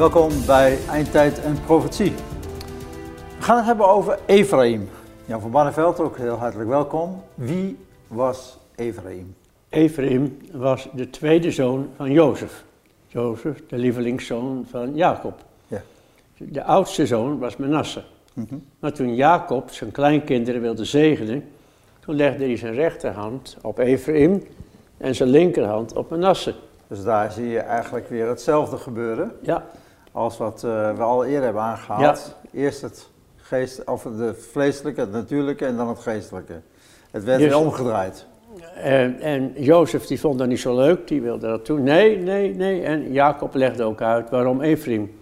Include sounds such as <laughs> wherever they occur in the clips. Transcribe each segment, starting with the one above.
Welkom bij Eindtijd en Profetie. We gaan het hebben over Ephraim. Jan van Barneveld, ook heel hartelijk welkom. Wie was Ephraim? Ephraim was de tweede zoon van Jozef. Jozef, de lievelingszoon van Jacob. Ja. De oudste zoon was Manasse. Mhm. Maar toen Jacob zijn kleinkinderen wilde zegenen, toen legde hij zijn rechterhand op Ephraim en zijn linkerhand op Manasse. Dus daar zie je eigenlijk weer hetzelfde gebeuren Ja, als wat eh, we al eerder hebben aangehaald. Eerst het geest, of de vleeselijke, het natuurlijke en dan het geestelijke. Het werd Dus- weer omgedraaid. en, en Jozef die vond dat niet zo leuk, die wilde dat doen. Nee, nee, nee. En Jacob legde ook uit waarom Ephraim.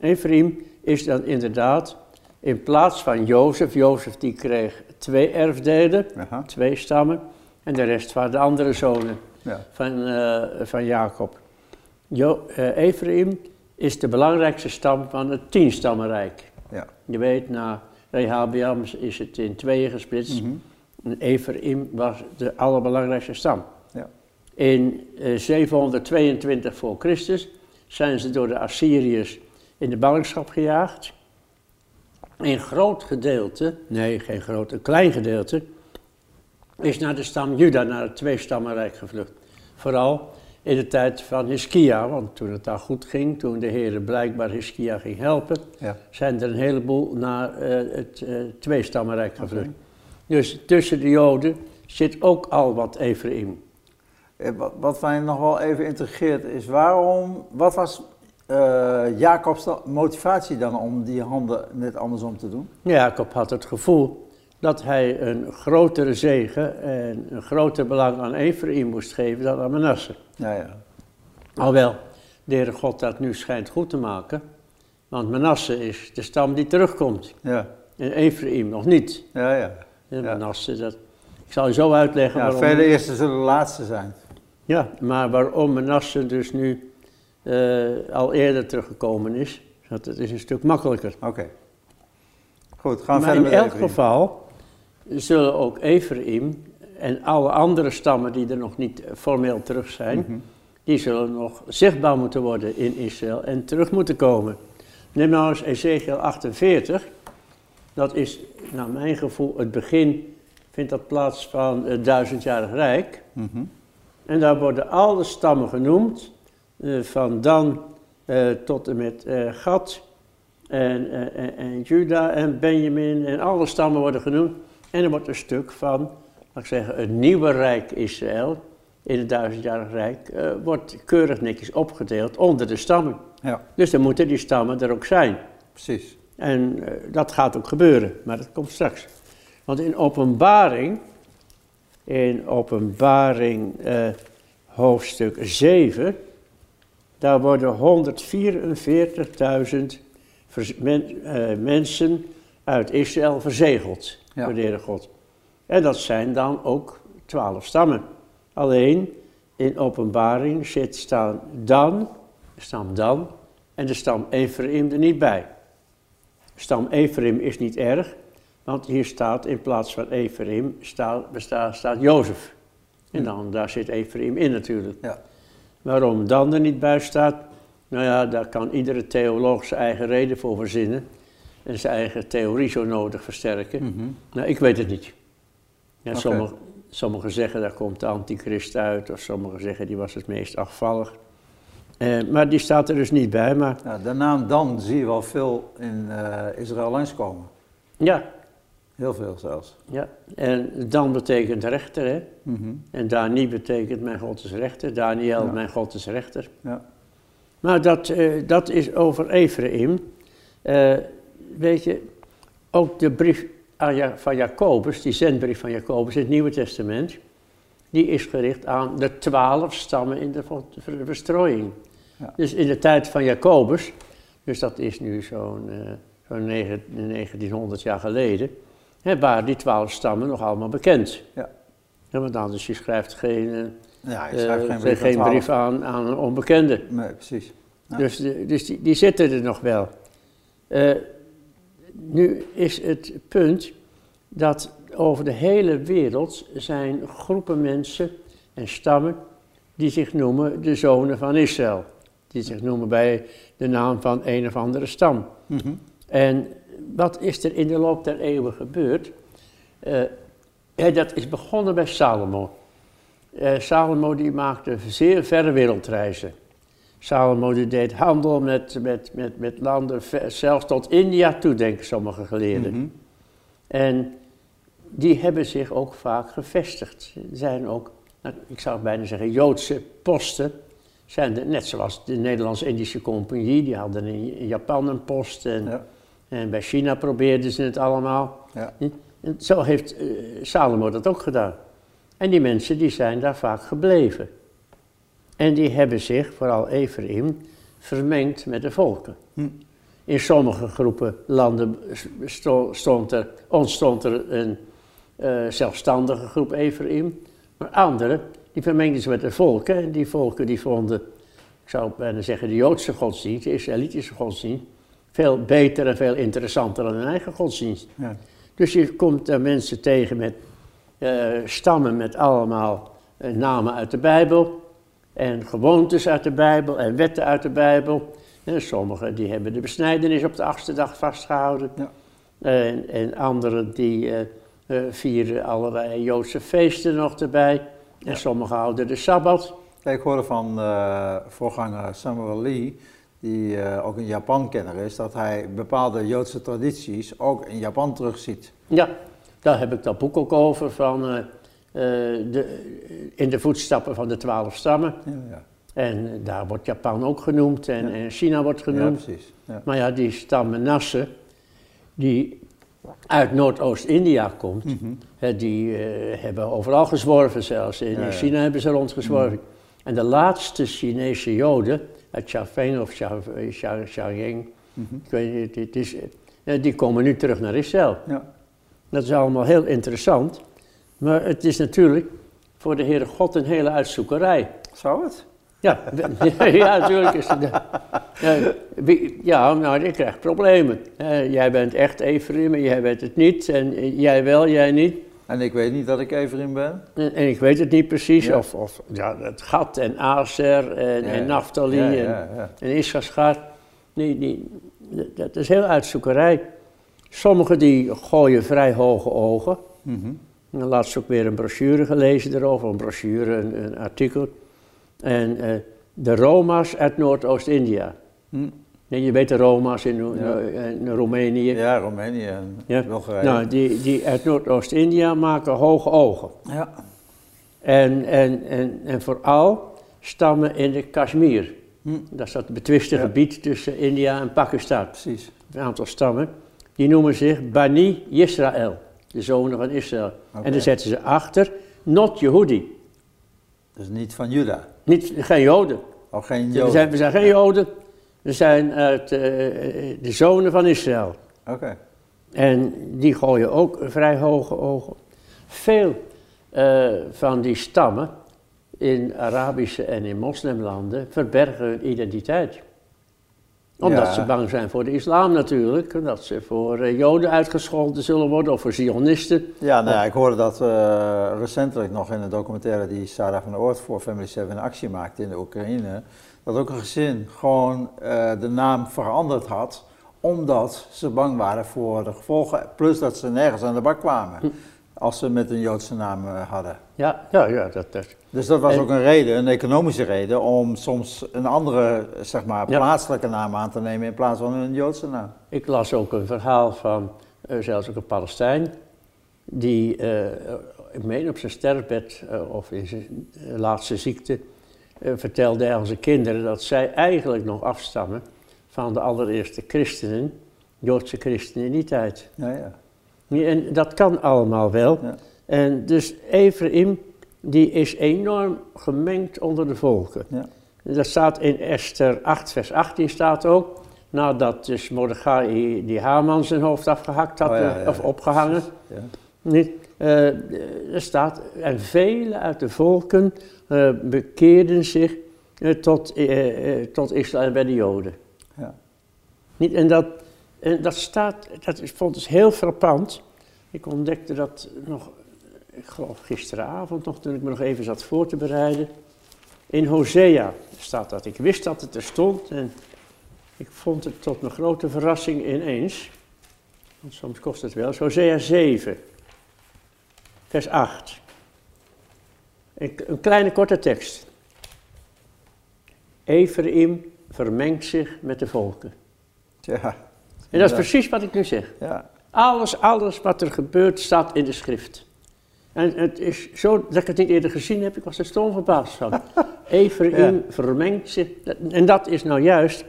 Ephraim is dan inderdaad in plaats van Jozef, Jozef die kreeg twee erfdelen, Aha. twee stammen, en de rest waren de andere zonen Ja. van, eh, van Jacob. Jo, eh, Ephraim is de belangrijkste stam van het tienstammenrijk. Ja. Je weet, na Rehabeam is het in tweeën gesplitst. Mhm. En Ephraim was de allerbelangrijkste stam. Ja. In eh, 722 voor Christus zijn ze door de Assyriërs in de ballingschap gejaagd. Een groot gedeelte, nee geen groot, een klein gedeelte, is naar de stam Juda, naar het tweestammenrijk gevlucht. Vooral in de tijd van Hiskia, want toen het daar goed ging, toen de Heer blijkbaar Hiskia ging helpen, Ja. zijn er een heleboel naar eh, het eh tweestammenrijk gevlucht. Dus tussen de Joden zit ook al wat Ephraim. Eh, Wat, mij nog wel even intrigeert is waarom, wat was eh, Jacobs motivatie dan om die handen net andersom te doen? Jacob had het gevoel dat hij een grotere zegen en een groter belang aan Ephraim moest geven dan aan Manasse. Ja, ja. Alhoewel, de Heere God dat nu schijnt goed te maken, want Manasse is de stam die terugkomt Ja, en Ephraim nog niet. ja, ja. En. Manasse, dat, ik zal je zo uitleggen ja waarom. vele eerste zullen de laatste zijn. Ja, maar waarom Manasse dus nu eh, al eerder teruggekomen is, dat het is een stuk makkelijker. Oké. Goed, gaan we maar verder in met elk geval zullen ook Ephraim en alle andere stammen die er nog niet formeel terug zijn, Mhm. die zullen nog zichtbaar moeten worden in Israël en terug moeten komen. Neem nou eens Ezekiel 48, dat is naar mijn gevoel het begin, vindt dat plaats van het duizendjarig rijk. Mhm. En daar worden alle stammen genoemd, eh, van Dan eh, tot en met eh, Gad en, en, en Juda en Benjamin en alle stammen worden genoemd. En er wordt een stuk van, laat ik zeggen, het nieuwe rijk Israël, in het duizendjarig rijk, eh, wordt keurig netjes opgedeeld onder de stammen. Ja, Dus dan moeten die stammen er ook zijn. precies. En eh, dat gaat ook gebeuren, maar dat komt straks. Want in openbaring, in openbaring eh, hoofdstuk 7, daar worden 144.000 vers- men- eh, mensen uit Israël verzegeld Ja. door de Heere God. En dat zijn dan ook twaalf stammen. Alleen in openbaring zit staan Dan, de stam Dan, en de stam Ephraim er niet bij. Stam Ephraim is niet erg, want hier staat in plaats van Ephraim staat, bestaat, staat Jozef. En dan, daar zit Ephraim in natuurlijk. Ja. Waarom dan er niet bij staat, nou ja, daar kan iedere theoloog zijn eigen reden voor verzinnen. En zijn eigen theorie zo nodig versterken. Mhm. Nou, ik weet het niet. Ja, sommigen, sommigen zeggen daar komt de antichrist uit, of sommigen zeggen die was het meest afvallig. Eh, maar die staat er dus niet bij. Maar Ja, de naam Dan zie je wel veel in eh, Israël langskomen. ja, Heel veel zelfs. ja. En dan betekent rechter, hè. Mhm. En Dani betekent mijn God is rechter. Daniel, Ja. mijn God is rechter. Ja. Maar dat, eh, dat is over Ephraim. Eh, weet je, ook de brief van Jacobus, die zendbrief van Jacobus in het Nieuwe Testament, die is gericht aan de twaalf stammen in de verstrooiing. Ja. Dus in de tijd van Jacobus, dus dat is nu zo'n eh, zo'n negen- 1900 jaar geleden, hè, waren die twaalf stammen nog allemaal bekend. Ja. Ja, want anders je schrijft geen, eh, Ja, je eh, schrijft geen geen, brief, aan brief 12. aan, aan een onbekende. Nee, precies. Ja. Dus, de- dus die, die zitten er nog wel. Eh, nu is het punt dat over de hele wereld zijn groepen mensen en stammen die zich noemen de zonen van Israël. die zich noemen bij de naam van een of andere stam. Mhm. En wat is er in de loop der eeuwen gebeurd? Eh, dat is begonnen bij Salomo. Eh, Salomo die maakte zeer verre wereldreizen. Salomo die deed handel met, met, met, met landen, zelfs tot India toe, denken sommige geleerden. Mhm. En die hebben zich ook vaak gevestigd. Er zijn ook, nou, ik zou bijna zeggen, Joodse posten. Zijn er, net zoals de Nederlands-Indische Compagnie, die hadden in Japan een post. En, Ja. en bij China probeerden ze het allemaal. Ja. En zo heeft eh, Salomo dat ook gedaan. En die mensen die zijn daar vaak gebleven. En die hebben zich, vooral Ephraim, vermengd met de volken. Hm. In sommige groepen landen sto- stond er, ontstond er een eh, zelfstandige groep Ephraim. Maar anderen, die vermengden zich met de volken. En die volken die vonden, ik zou bijna zeggen, de Joodse godsdienst, de Israëlitische godsdienst, veel beter en veel interessanter dan hun eigen godsdienst. Ja. Dus je komt daar mensen tegen met eh, stammen met allemaal eh, namen uit de Bijbel. En gewoontes uit de Bijbel en wetten uit de Bijbel. En sommigen die hebben de besnijdenis op de achtste dag vastgehouden. Ja. En, en anderen die eh, eh, vieren allerlei Joodse feesten nog erbij. En Ja. sommigen houden de Sabbat. Kijk, ik hoorde van eh, voorganger Samuel Lee, die ook een Japan-kenner is, dat hij bepaalde Joodse tradities ook in Japan terugziet. Ja, daar heb ik dat boek ook over van de, in de voetstappen van de twaalf stammen. Ja. En eh, daar wordt Japan ook genoemd en, Ja. en China wordt ja genoemd. precies. Ja. maar ja, die stam Manasse, die uit Noordoost-India komt, Mhm. hè, die eh, hebben overal gezworven zelfs. In. China hebben ze rondgezworven. En de laatste Chinese Joden, uit Xiaofeng of Xia- Xia- Xiaoying, Mhm. ik weet niet, het is, eh, die komen nu terug naar Israël. Ja. Dat is allemaal heel interessant. Maar het is natuurlijk voor de Heere God een hele uitzoekerij. Zou het? Ja, <laughs> ja, natuurlijk is het. Ja, nou, je krijgt problemen. Eh, jij bent echt Ephraim en jij bent het niet. En jij wel, jij niet. En ik weet niet dat ik Everin ben. En, en ik weet het niet precies. Ja. Of, of ja, het Gat en Aser en, Ja, en ja. Naphtali Ja, en, ja, ja. en Issachar. Nee, die, dat- dat is heel uitzoekerij. Sommigen die gooien vrij hoge ogen. Mhm. En laatst ook weer een brochure gelezen erover, een brochure, een, een artikel. En eh, de Roma's uit Noordoost-India. Hm. Nee, je weet de Roma's in, Ja. in Roemenië. Ja, Roemenië en Ja. Bulgarije. Nou, die, die uit Noordoost-India maken hoge ogen. ja. En, en, en, en vooral stammen in de Kashmir. Hm. Dat is dat betwiste Ja. gebied tussen India en Pakistan. Precies. Een aantal stammen. Die noemen zich Bani Yisrael, de zonen van Israël. En dan zetten ze achter, not Yehudi. Dus niet van Juda. Niet, geen Joden. Ook geen We Joden. zijn, we zijn geen Joden. We zijn uit eh, de zonen van Israël. Oké. En die gooien ook vrij hoge ogen. Veel eh, van die stammen in Arabische en in moslimlanden verbergen hun identiteit. Omdat Ja. ze bang zijn voor de islam natuurlijk. Omdat ze voor eh, Joden uitgescholden zullen worden of voor Zionisten. Ja, nou ja, ik hoorde dat eh, recentelijk nog in een documentaire die Sarah van der Oort voor Family 7 in actie maakte in de Oekraïne. Dat ook een gezin gewoon eh, de naam veranderd had omdat ze bang waren voor de gevolgen. Plus dat ze nergens aan de bak kwamen als ze met een Joodse naam eh, hadden. Ja, ja, ja dat, dat. Dus dat was En- ook een reden, een economische reden, om soms een andere, zeg maar, Ja. plaatselijke naam aan te nemen in plaats van een Joodse naam. Ik las ook een verhaal van, eh, zelfs ook een Palestijn, die, eh, ik meen op zijn sterfbed of in zijn laatste ziekte, vertelde aan zijn kinderen dat zij eigenlijk nog afstammen van de allereerste christenen, Joodse christenen in die tijd. Ja, ja. En dat kan allemaal wel. Ja. En dus Ephraim, die is enorm gemengd onder de volken. Ja. Dat staat in Esther 8, vers 18 staat ook. Nadat dus Mordechai die Haman zijn hoofd afgehakt had, Oh ja, eh, ja, of opgehangen. Ja. Niet? Eh, er staat, en velen uit de volken eh, bekeerden zich tot, tot Israël bij de Joden. Ja. Niet? En, dat, en dat staat, dat is, vond ik heel frappant. Ik ontdekte dat nog, ik geloof gisteravond nog, toen ik me nog even zat voor te bereiden. In Hosea staat dat. Ik wist dat het er stond en ik vond het tot mijn grote verrassing ineens. Want soms kost het wel. Hosea 7, vers 8. Een, een kleine korte tekst. Ephraim vermengt zich met de volken. Ja. En dat is precies wat ik nu zeg. Ja. Alles, alles wat er gebeurt staat in de schrift. En het is zo dat ik het niet eerder gezien heb, ik was er stom verbaasd van. <laughs> Ephraim Ja. vermengt zich. En dat is nou juist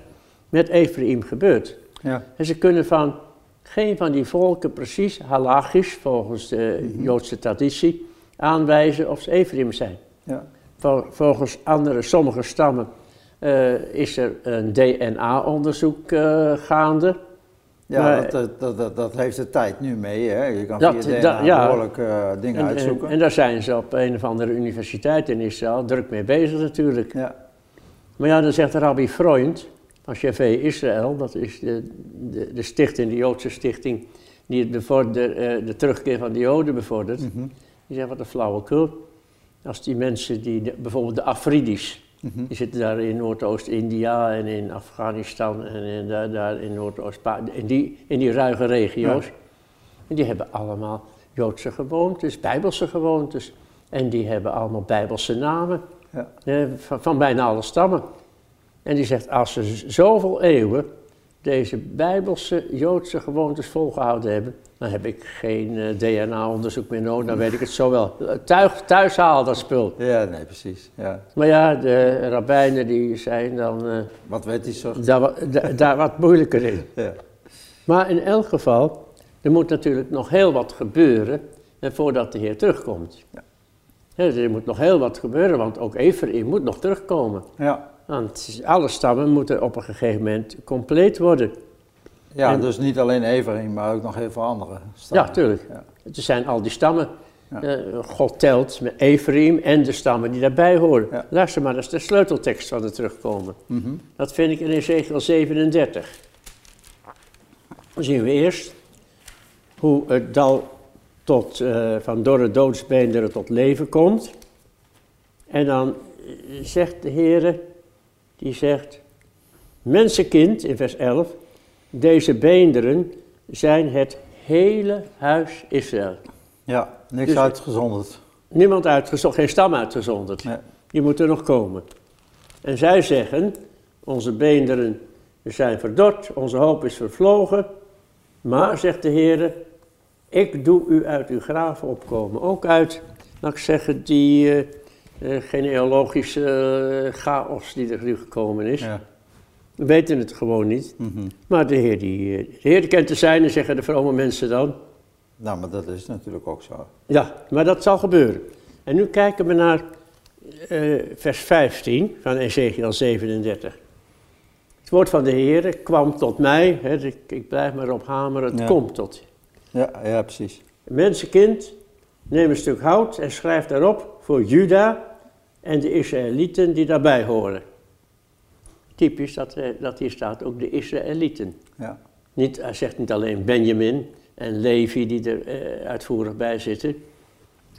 met Ephraim gebeurd. Ja. En ze kunnen van geen van die volken precies halachisch, volgens de Joodse traditie, aanwijzen of ze Ephraim zijn. Ja. Vol- Volgens andere, sommige stammen, eh, is er een DNA-onderzoek eh, gaande. Ja, Maar- dat, dat, dat, dat, dat heeft de tijd nu mee. Hè? Je kan Dat- via DNA dat- ja. behoorlijk eh, dingen En, en, uitzoeken. en daar zijn ze op een of andere universiteit in Israël druk mee bezig natuurlijk. ja. Maar ja, dan zegt Rabbi Freund van Chevé Israël, dat is de, de, de stichting, de Joodse stichting, die het bevorder, eh, de terugkeer van de Joden bevordert. Mhm. Die zegt, wat een flauwekul. Als die mensen, die, de- bijvoorbeeld de Afridis, Mhm. die zitten daar in Noordoost-India en in Afghanistan en in, daar, daar in Noordoost, in die, in die ruige regio's. En die hebben allemaal Joodse gewoontes, Bijbelse gewoontes. En die hebben allemaal Bijbelse namen Ja. eh, van, van bijna alle stammen. En die zegt, als ze zoveel eeuwen deze Bijbelse Joodse gewoontes volgehouden hebben, dan heb ik geen eh, DNA-onderzoek meer nodig, dan weet ik het zo wel. Tuig, thuis haal dat spul. ja, nee, precies. Ja. Maar ja, de rabbijnen die zijn dan eh, Wat weet die soort? daar, daar wat moeilijker in. Ja. Maar in elk geval, er moet natuurlijk nog heel wat gebeuren voordat de Heer terugkomt. Ja. Ja, er moet nog heel wat gebeuren, want ook Ephraim moet nog terugkomen. Ja. Want alle stammen moeten op een gegeven moment compleet worden. ja, En- dus niet alleen Everin, maar ook nog heel veel andere Ja, stammen. tuurlijk. Ja. Het zijn al die stammen. Ja. Eh, God telt met Ephraim en de stammen die daarbij horen. Ja. Luister maar, dat is de sleuteltekst van het terugkomen. Mhm. Dat vind ik in Ezekiel 37. Dan zien we eerst hoe het dal tot, eh, van dorre doodsbeenderen tot leven komt. En dan eh, zegt de Heer, die zegt, mensenkind in vers 11, deze beenderen zijn het hele huis Israël. Ja, niks Dus- uitgezonderd. Niemand uitgezonderd, geen stam uitgezonderd. Nee. Die moeten nog komen. En zij zeggen, onze beenderen zijn verdord, onze hoop is vervlogen. Maar, zegt de Heer, ik doe u uit uw graven opkomen. Ook uit, laat ik zeggen, die eh, genealogische eh, chaos die er nu gekomen is. Ja. We weten het gewoon niet. Mhm. Maar de Heer, die, eh, de Heer kent de zijne, zeggen de vrome mensen dan. Nou, maar dat is natuurlijk ook zo. Ja, maar dat zal gebeuren. En nu kijken we naar eh, vers 15 van Ezekiel 37. Het woord van de Heer kwam tot mij, hè, ik, ik blijf maar op hameren, het Ja. komt tot je. Ja, ja precies. Mensenkind, neem een stuk hout en schrijf daarop voor Juda en de Israëlieten die daarbij horen. Typisch dat, eh, dat hier staat ook de Israëlieten. Ja. Niet, hij zegt niet alleen Benjamin en Levi die er eh, uitvoerig bij zitten,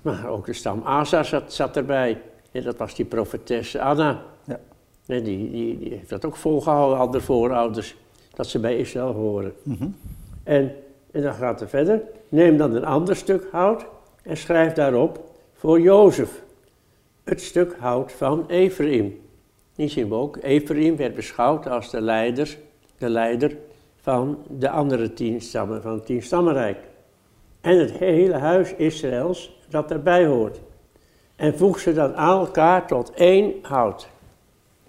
maar ook de stam Asa zat, zat erbij. En dat was die profetes Anna. Ja. Die, die, die heeft dat ook volgehouden, al de voorouders, dat ze bij Israël horen. Mhm. En, en dan gaat het verder. Neem dan een ander stuk hout en schrijf daarop voor Jozef. Het stuk hout van Ephraim. Die zien we ook. Ephraim werd beschouwd als de leider, de leider van de andere tien stammen, van het tien stammenrijk. En het hele huis Israëls dat erbij hoort. En voeg ze dan aan elkaar tot één hout.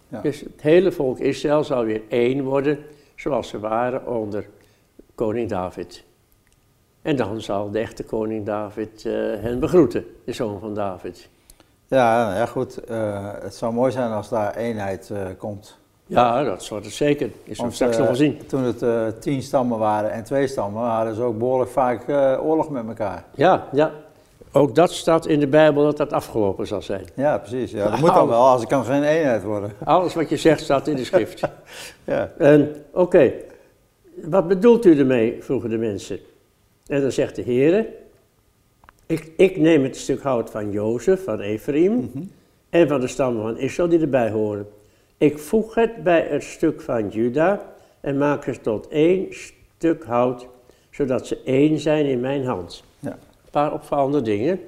Ja. Dus het hele volk Israël zal weer één worden, zoals ze waren onder koning David. En dan zal de echte koning David eh, hen begroeten, de zoon van David. Ja, ja, goed. eh, het zou mooi zijn als daar eenheid eh, komt. Ja, dat wordt het zeker. Is Want, straks eh, nog wel zien. Toen het eh, tien stammen waren en twee stammen, hadden ze ook behoorlijk vaak eh, oorlog met elkaar. Ja, ja. Ook dat staat in de Bijbel dat dat afgelopen zal zijn. Ja, precies. Ja, dat moet dan wel, als het kan geen eenheid worden. <laughs> Alles wat je zegt staat in de schrift. <laughs> Ja. Oké, wat bedoelt u ermee? vroegen de mensen. En dan zegt de Heer, ik, ik neem het stuk hout van Jozef, van Ephraim, Mhm. en van de stammen van Israël die erbij horen. Ik voeg het bij het stuk van Juda en maak het tot één stuk hout, zodat ze één zijn in mijn hand. Ja. Een paar opvallende dingen.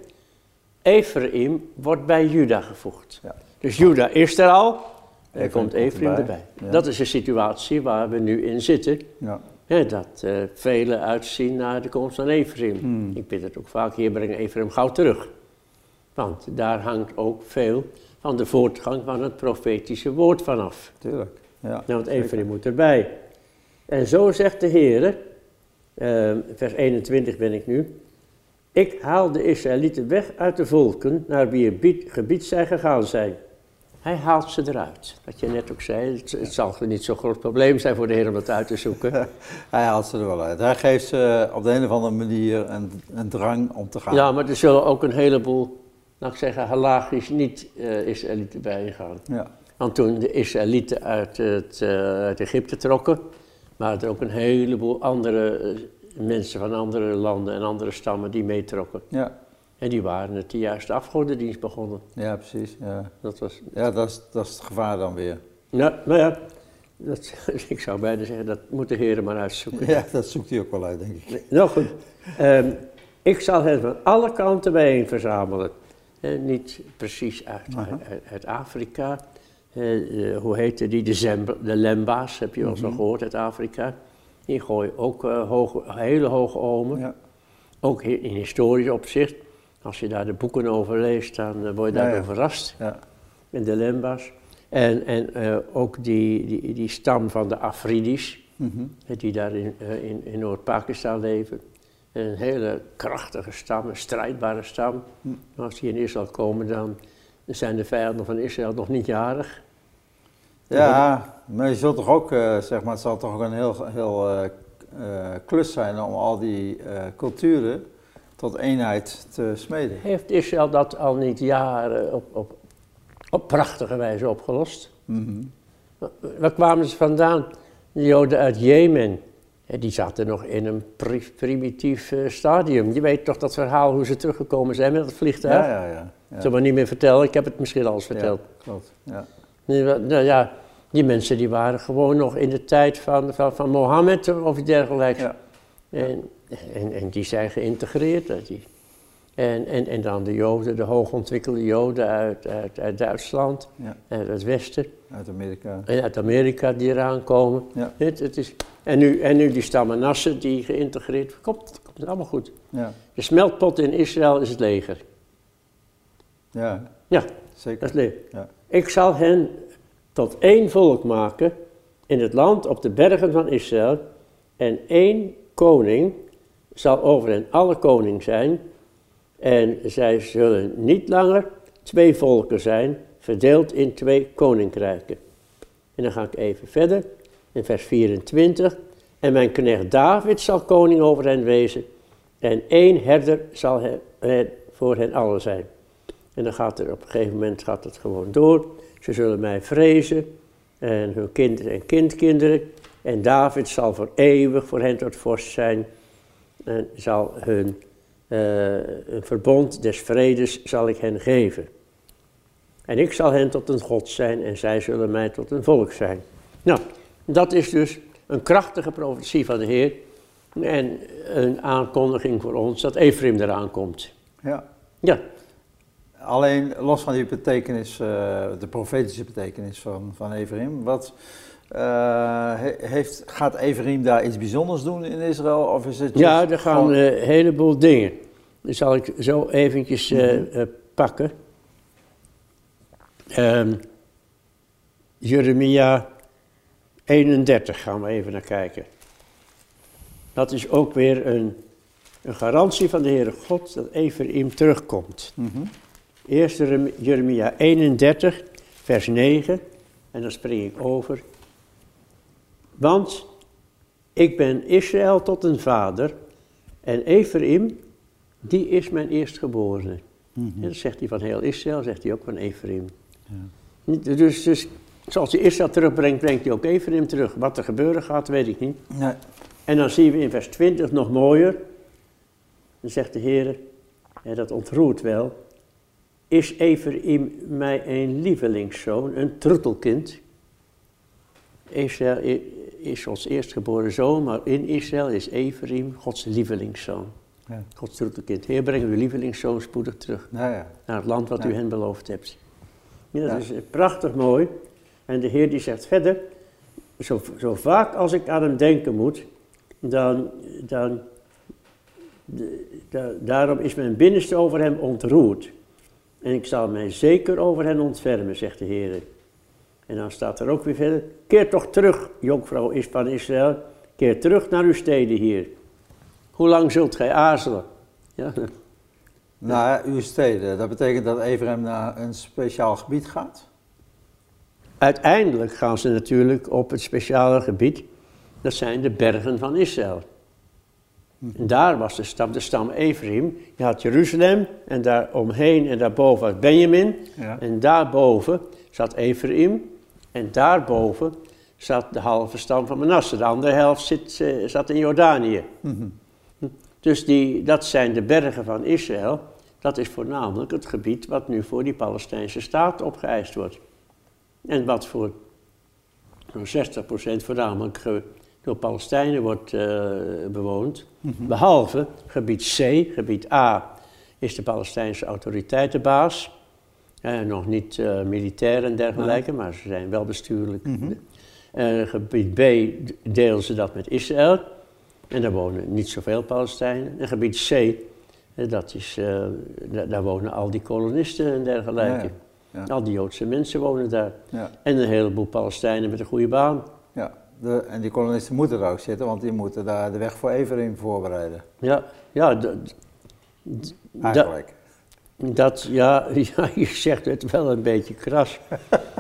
Ephraim wordt bij Juda gevoegd. Ja. Dus Juda is er al, er komt komt Ephraim erbij. erbij. Ja. Dat is de situatie waar we nu in zitten. Ja. Ja, dat eh velen uitzien naar de komst van Ephraim. Hmm. Ik bid het ook vaak, hier breng Ephraim gauw terug. Want daar hangt ook veel van de voortgang van het profetische woord vanaf. Tuurlijk. Ja. Nou, want zeker. Ephraim moet erbij. En zo zegt de Heer, vers 21 ben ik nu. Ik haal de Israëlieten weg uit de volken naar wie gebied, gebied zij gegaan zijn. Hij haalt ze eruit. Wat je net ook zei, het, het zal niet zo'n groot probleem zijn voor de Heer om dat uit te zoeken. <laughs> Hij haalt ze er wel uit. Hij geeft ze op de een of andere manier een, een drang om te gaan. Ja, maar er zullen ook een heleboel, laat ik zeggen, halachisch niet-Israëlieten bij gaan. Ja. Want toen de Israëlieten uit, het, eh, uit Egypte trokken, waren er ook een heleboel andere eh, mensen van andere landen en andere stammen die meetrokken. Ja. En die waren het de juiste afgodendienst begonnen. ja, precies. Ja, Dat was, ja dat, is, dat is het gevaar dan weer. nou, maar ja, dat, <laughs> ik zou bijna zeggen, dat moet de Heer maar uitzoeken. Ja, dat zoekt hij ook wel uit, denk ik. Nou goed, Ehm, ik zal hen van alle kanten bijeen verzamelen. Niet precies uit, uit Afrika. Hoe heette die? De, de Lemba's, heb je wel zo Mhm. gehoord uit Afrika. Die gooien ook eh, hoge, hele hoge omen. Ja. Ook in historisch opzicht. Als je daar de boeken over leest, dan eh, word je Ja, ja. verrast. Ja. In de Lemba's. En, en eh, ook die, die, die stam van de Afridis. Mhm. Hè, die daar in, eh, in, in Noord-Pakistan leven. Een hele krachtige stam, een strijdbare stam. Hm. Als die in Israël komen, dan zijn de vijanden van Israël nog niet jarig. Ja, maar je zult toch ook, eh, zeg maar, het zal toch ook een heel, heel eh, eh, klus zijn om al die eh, culturen tot eenheid te smeden. Heeft Israël dat al niet jaren op, op, op prachtige wijze opgelost? Mhm. Waar kwamen ze vandaan? De Joden uit Jemen. Die zaten nog in een pri- primitief eh, stadium. Je weet toch dat verhaal hoe ze teruggekomen zijn met het vliegtuig? Ja, ja, ja. ja. Zullen we niet meer vertellen? Ik heb het misschien al eens Ja, verteld. klopt. Ja. Nee, wa- Nou ja, die mensen die waren gewoon nog in de tijd van, van, van Mohammed of iets dergelijks. Ja. En, en, en die zijn geïntegreerd. dat Die. En, en, en dan de Joden, de hoogontwikkelde Joden uit, uit, uit Duitsland, Ja. uit het Westen Uit Amerika. en uit Amerika die eraan komen. Ja. Het, het is, en, nu, en nu die stammenassen die geïntegreerd komt, komt allemaal goed. Ja. De smeltpot in Israël is het leger. Ja, Ja, dat zeker. is leger. Ja. Ik zal hen tot één volk maken in het land op de bergen van Israël. En één koning zal over hen alle koning zijn. En zij zullen niet langer twee volken zijn, verdeeld in twee koninkrijken. En dan ga ik even verder, in vers 24. En mijn knecht David zal koning over hen wezen. En één herder zal he- he- voor hen allen zijn. En dan gaat er op een gegeven moment gaat het gewoon door. Ze zullen mij vrezen en hun kinderen en kindkinderen. En David zal voor eeuwig voor hen tot vorst zijn. En zal hun eh, een verbond des vredes zal ik hen geven. En ik zal hen tot een God zijn en zij zullen mij tot een volk zijn. Nou, dat is dus een krachtige profetie van de Heer. En een aankondiging voor ons dat Ephraim eraan komt. Ja. Ja, Alleen los van die betekenis, eh, de profetische betekenis van, van Ephraim, wat, heeft, gaat Ephraim daar iets bijzonders doen in Israël? Of is het Ja, er gaan gewoon- eh, een heleboel dingen. Die zal ik zo eventjes eh, eh, pakken. Ehm, Jeremia 31 gaan we even naar kijken. Dat is ook weer een, een garantie van de Heere God dat Ephraim terugkomt. Mhm. Eerst Jerem- Jeremia 31, vers 9. En dan spring ik over. Want ik ben Israël tot een vader. En Ephraim, die is mijn eerstgeborene. Mhm. En dat zegt hij van heel Israël, zegt hij ook van Ephraim. Ja. Dus, dus zoals hij Israël terugbrengt, brengt hij ook Ephraim terug. Wat er gebeuren gaat, weet ik niet. Nee. En dan zien we in vers 20 nog mooier. Dan zegt de Heer, en dat ontroert wel. is Ephraim mij een lievelingszoon, een truttelkind. Israël is ons eerstgeboren zoon, maar in Israël is Ephraim Gods lievelingszoon. Ja. Gods truttelkind. Heer, breng uw lievelingszoon spoedig terug ja, ja. naar het land wat u hen beloofd hebt. Ja, dat is prachtig mooi. En de Heer die zegt verder, zo, zo vaak als ik aan hem denken moet, dan, dan de, daarom is mijn binnenste over hem ontroerd. En ik zal mij zeker over hen ontfermen, zegt de Heer. En dan staat er ook weer verder, keer toch terug, jonkvrouw is van Israël, keer terug naar uw steden hier. Hoe lang zult gij aarzelen? Ja. Naar uw steden, dat betekent dat Ephraim naar een speciaal gebied gaat? Uiteindelijk gaan ze natuurlijk op het speciale gebied, dat zijn de bergen van Israël. En daar was de stam, de stam Ephraim. Je had Jeruzalem en daar omheen en daarboven was Benjamin. Ja. En daarboven zat Ephraim en daarboven zat de halve stam van Manasse. De andere helft zit, uh, zat in Jordanië. Mm Dus die, dat zijn de bergen van Israël. Dat is voornamelijk het gebied wat nu voor die Palestijnse staat opgeëist wordt. En wat voor zo'n 60% voornamelijk door Palestijnen wordt uh, bewoond. Mhm. Behalve gebied C, gebied A, is de Palestijnse autoriteitenbaas. Uh, nog niet uh, militair en dergelijke, maar ze zijn wel bestuurlijk. Mm gebied B delen ze dat met Israël. En daar wonen niet zoveel Palestijnen. En gebied C, dat is, daar wonen al die kolonisten en dergelijke. Ja, Al die Joodse mensen wonen daar. En een heleboel Palestijnen met een goede baan. Ja de, en die kolonisten moeten er ook zitten, want die moeten daar de weg voor Everin voorbereiden. Ja, ja. Eigenlijk. Dat, ja, <laughs> ja, je zegt het wel een beetje kras.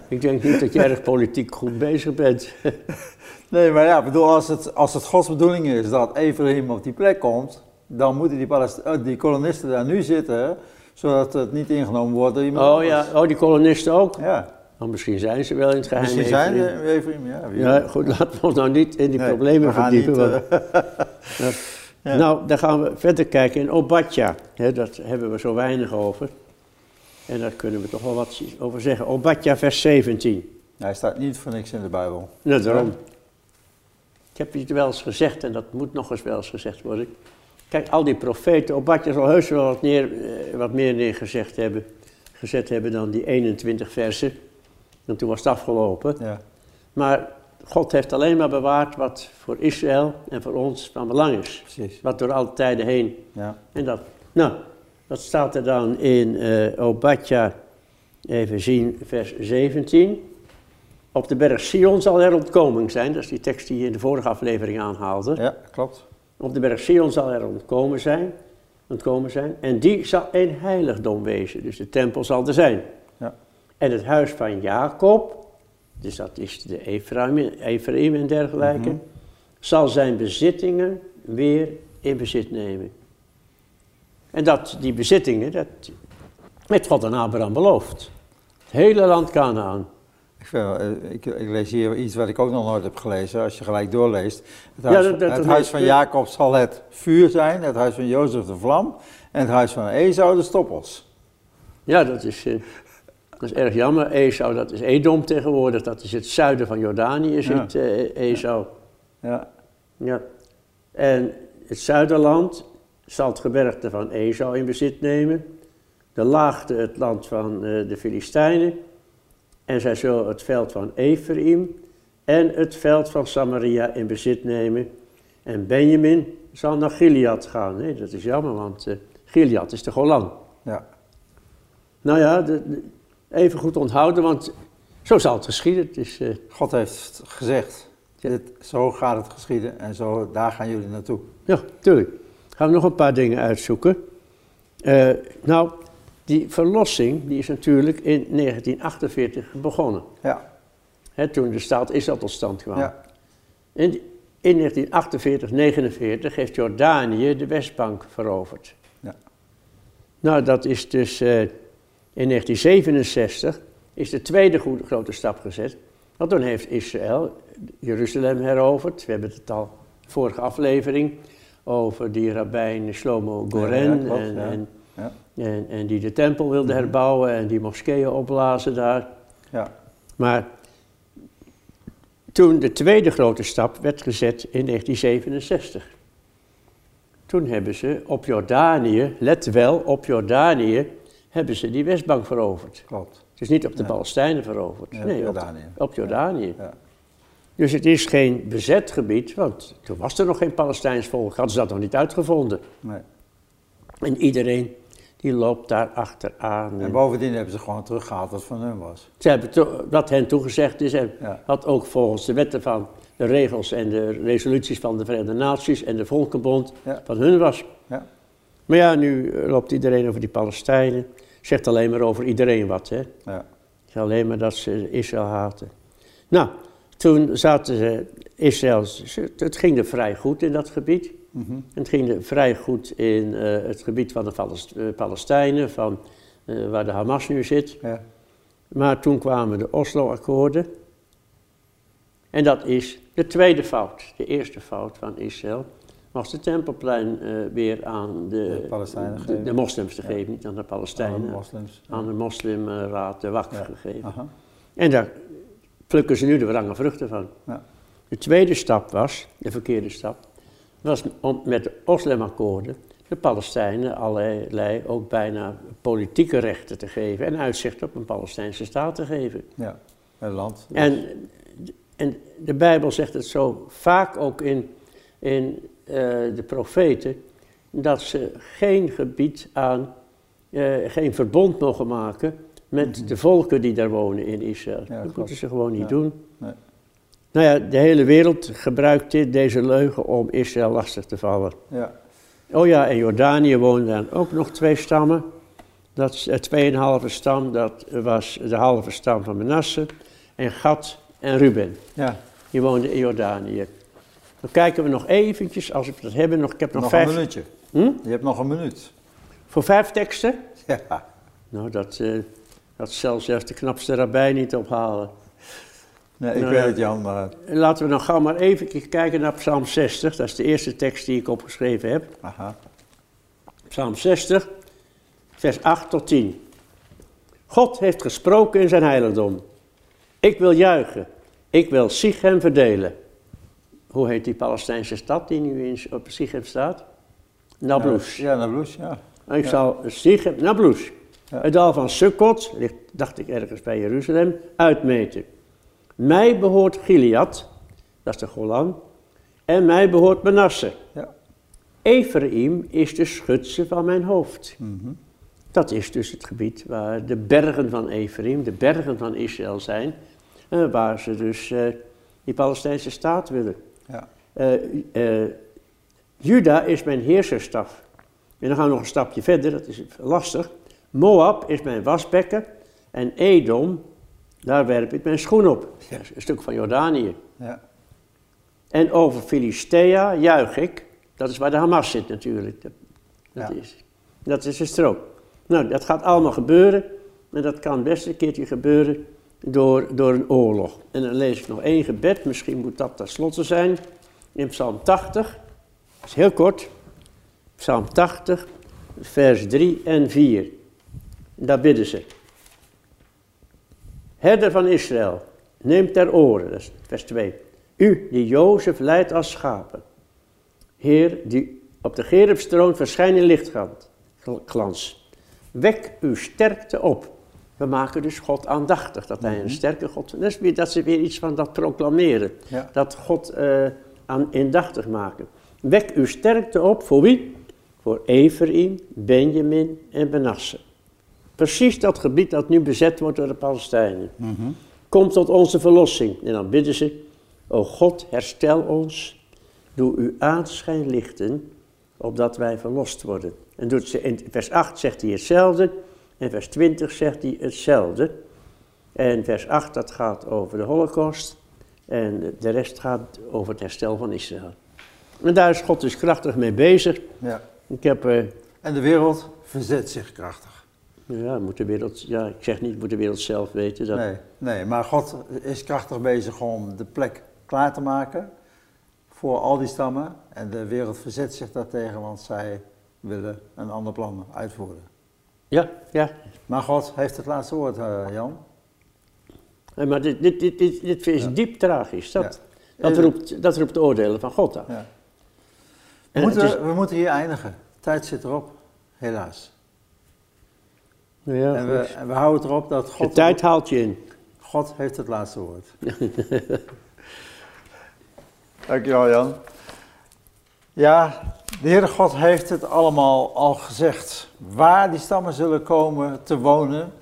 ik denk niet dat je erg politiek goed bezig bent. <laughs> nee, maar ja, bedoel, als het, als het Gods bedoeling is dat Ephraim op die plek komt, dan moeten die, uh, die kolonisten daar nu zitten, zodat het niet ingenomen wordt door iemand Oh ja, oh, die kolonisten ook? Ja. Nou, misschien zijn ze wel in het geheim. Misschien zijn ze ja. Ja, goed, laten we ons nou niet in die problemen verdiepen. Niet, uh, <laughs> ja. Nou, dan gaan we verder kijken in Obadja. Dat hebben we zo weinig over. En daar kunnen we toch wel wat over zeggen. Obadja, vers 17. Hij staat niet voor niks in de Bijbel. Nou, daarom. Ik heb het wel eens gezegd en dat moet nog eens wel eens gezegd worden. Kijk, al die profeten, Obadja zal heus wel wat, neer, eh, wat meer neergezegd hebben, gezet hebben dan die 21 versen. En toen was het afgelopen. Ja. Maar God heeft alleen maar bewaard wat voor Israël en voor ons van belang is. Precies. Wat door alle tijden heen. Ja. En dat, nou, dat staat er dan in uh, Obadja, even zien, vers 17. Op de berg Sion zal er ontkoming zijn. Dat is die tekst die je in de vorige aflevering aanhaalde. Ja, klopt. Op de berg Sion zal er ontkomen zijn, ontkomen zijn. En die zal een heiligdom wezen. Dus de tempel zal er zijn. En het huis van Jacob, dus dat is de Ephraim, en dergelijke, mhm. zal zijn bezittingen weer in bezit nemen. En dat, die bezittingen, dat heeft God aan Abraham beloofd. Het hele land Canaan. Ik, eh, ik, ik, lees hier iets wat ik ook nog nooit heb gelezen, als je gelijk doorleest. Het huis, ja, het huis van Jacob zal het vuur zijn, het huis van Jozef de vlam en het huis van Esau de stoppels. Ja, dat is... Uh, dat is erg jammer. Esau, dat is Edom tegenwoordig. Dat is het zuiden van Jordanië, zit ja. uh, Esau. Ja. ja. En het zuiderland zal het gebergte van Esau in bezit nemen. De laagte het land van uh, de Filistijnen. En zij zullen het veld van Ephraim en het veld van Samaria in bezit nemen. En Benjamin zal naar Gilead gaan. Nee, dat is jammer, want uh, Gilead is de Golan. Ja. Nou ja, de, even goed onthouden, want zo zal het geschieden. Het uh... God heeft gezegd, dit, zo gaat het geschieden en zo, daar gaan jullie naartoe. Ja, tuurlijk. Gaan we nog een paar dingen uitzoeken. Uh, nou, die verlossing die is natuurlijk in 1948 begonnen. Ja. Hè, toen de staat Israël tot stand kwam. Ja. In, in 1948, 49 heeft Jordanië de Westbank veroverd. Ja. Nou, dat is dus uh, in 1967 is de tweede grote stap gezet. Want toen heeft Israël Jeruzalem heroverd. We hebben het al vorige aflevering over die rabbijn Shlomo Goren. en, en, Ja. En, en die de tempel wilde Mhm. herbouwen en die moskeeën opblazen daar. Ja. Maar toen de tweede grote stap werd gezet in 1967. Toen hebben ze op Jordanië, let wel, op Jordanië hebben ze die Westbank veroverd. Klopt. Het is niet op de Ja. Palestijnen veroverd. Ja, nee, op, Jordanië. op Jordanië. Ja. Dus het is geen bezet gebied, want toen was er nog geen Palestijns volk, hadden ze dat nog niet uitgevonden. Nee. En iedereen die loopt daar achteraan. En bovendien hebben ze gewoon teruggehaald wat van hun was. Ze hebben wat hen toegezegd is en wat ook volgens de wetten van de regels en de resoluties van de Verenigde Naties en de Volkenbond van hun was. Ja. Maar ja, nu eh, loopt iedereen over die Palestijnen. Zegt alleen maar over iedereen wat, hè. Ja. Alleen maar dat ze Israël haten. Nou, toen zaten ze, Israël, het ging er vrij goed in dat gebied. Mhm. Het ging er vrij goed in eh, het gebied van de Palest- eh, Palestijnen, van eh, waar de Hamas nu zit. Ja. Maar toen kwamen de Oslo-akkoorden. En dat is de tweede fout. De eerste fout van Israël was de Tempelplein eh, weer aan de, De Palestijnen de, moslims te Ja. geven, niet aan de Aan Palestijnen. de moslims. Aan de moslimraad de Ja. gegeven. Aha. En daar plukken ze nu de wrange vruchten van. Ja. De tweede stap was, de verkeerde stap, was om met de Oslo-akkoorden de Palestijnen allerlei ook bijna politieke rechten te geven en uitzicht op een Palestijnse staat te geven. Ja. Een land. En, en de Bijbel zegt het zo vaak ook in, in de profeten, dat ze geen gebied aan, eh, geen verbond mogen maken met Mhm. de volken die daar wonen in Israël. dat klopt. moeten ze gewoon niet Ja. doen. Nee. Nou ja, de hele wereld gebruikt dit, deze leugen om Israël lastig te vallen. Ja. Oh ja, in Jordanië woonden dan ook nog twee stammen. Dat is het tweeënhalve stam, dat was de halve stam van Manasse. En Gad en Ruben, Ja. die woonden in Jordanië. Dan kijken we nog eventjes, als we dat hebben, nog, ik heb nog, Nog vijf... een minuutje. Hm? Je hebt nog een minuut. Voor vijf teksten? Ja. Nou, dat, eh dat zal zelfs de knapste rabbijn niet ophalen. Nee, ik Nou weet het Jan, maar... Laten we dan gauw maar even kijken naar Psalm 60. Dat is de eerste tekst die ik opgeschreven heb. Aha. Psalm 60, vers 8 tot 10. God heeft gesproken in zijn heiligdom. Ik wil juichen. Ik wil Sichem verdelen. Hoe heet die Palestijnse stad die nu in, op Sichem staat? Nablus. Ja, Nablus, ja. Ik ja. zal Sichem, Nablus. Ja. Het dal van Sukkot, ligt, dacht ik ergens bij Jeruzalem, uitmeten. Mij behoort Gilead, dat is de Golan, en mij behoort Manasse. Ja. Ephraim is de schutse van mijn hoofd. Mhm. Dat is dus het gebied waar de bergen van Ephraim, de bergen van Israël zijn, en waar ze dus eh, die Palestijnse staat willen. Eh, eh, Juda is mijn heerserstaf. En dan gaan we nog een stapje verder, dat is lastig. Moab is mijn wasbekken en Edom, daar werp ik mijn schoen op. Dat is een stuk van Jordanië. Ja. En over Filistea juich ik. Dat is waar de Hamas zit natuurlijk. Dat, dat Ja. is, dat is een strook. Nou, dat gaat allemaal gebeuren. En dat kan best een keertje gebeuren door, door een oorlog. En dan lees ik nog één gebed. Misschien moet dat tenslotte zijn. In Psalm 80. Dat is heel kort. Psalm 80, vers 3 en 4. Daar bidden ze. Herder van Israël, neem ter oren, dat is vers 2. U die Jozef leidt als schapen. Heer, die op de Gerubstroon verschijnt in lichtglans. Wek uw sterkte op. We maken dus God aandachtig, dat hij een sterke God. Dat is weer, dat is weer iets van dat proclameren. Ja. Dat God eh aan indachtig maken. Wek uw sterkte op voor wie? Voor Ephraim, Benjamin en Benasse. Precies dat gebied dat nu bezet wordt door de Palestijnen. Mhm. Kom tot onze verlossing. En dan bidden ze, o God, herstel ons. Doe uw aanschijn lichten, opdat wij verlost worden. En doet ze, in vers 8 zegt hij hetzelfde. En vers 20 zegt hij hetzelfde. En vers 8 dat gaat over de holocaust. En de rest gaat over het herstel van Israël. En daar is God dus krachtig mee bezig. ja. Ik heb, eh, En de wereld verzet zich krachtig. ja, moet de wereld, ja, ik zeg niet, moet de wereld zelf weten. Dat, Nee, nee, maar God is krachtig bezig om de plek klaar te maken voor al die stammen. En de wereld verzet zich daartegen, want zij willen een ander plan uitvoeren. Ja, ja. Maar God heeft het laatste woord, uh, Jan. Nee, maar dit, dit, dit, dit, dit is Ja. diep tragisch. Dat, Ja. dat, roept, dat roept de oordelen van God af. Ja. We, En moeten, is- we moeten hier eindigen. Tijd zit erop, helaas. Ja, en, we, goed. en we houden erop dat de God, tijd haalt je in. God heeft het laatste woord. <laughs> Dankjewel Jan. Ja, de Heere God heeft het allemaal al gezegd. Waar die stammen zullen komen te wonen.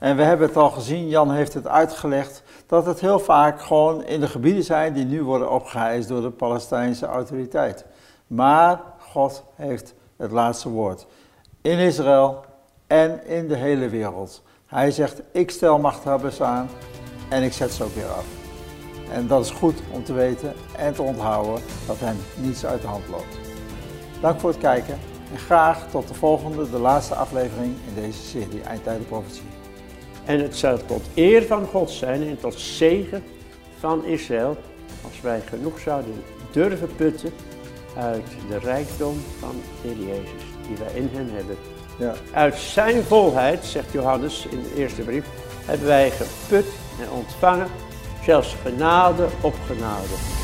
En we hebben het al gezien, Jan heeft het uitgelegd, dat het heel vaak gewoon in de gebieden zijn die nu worden opgeheist door de Palestijnse autoriteit. Maar God heeft het laatste woord. In Israël en in de hele wereld. Hij zegt, ik stel machthebbers aan en ik zet ze ook weer af. En dat is goed om te weten en te onthouden dat hem niets uit de hand loopt. Dank voor het kijken en graag tot de volgende, de laatste aflevering in deze serie Eindtijden Profetie. En het zou tot eer van God zijn en tot zegen van Israël als wij genoeg zouden durven putten uit de rijkdom van de Heer Jezus die wij in hem hebben. Ja. Uit zijn volheid, zegt Johannes in de eerste brief, hebben wij geput en ontvangen, zelfs genade op genade.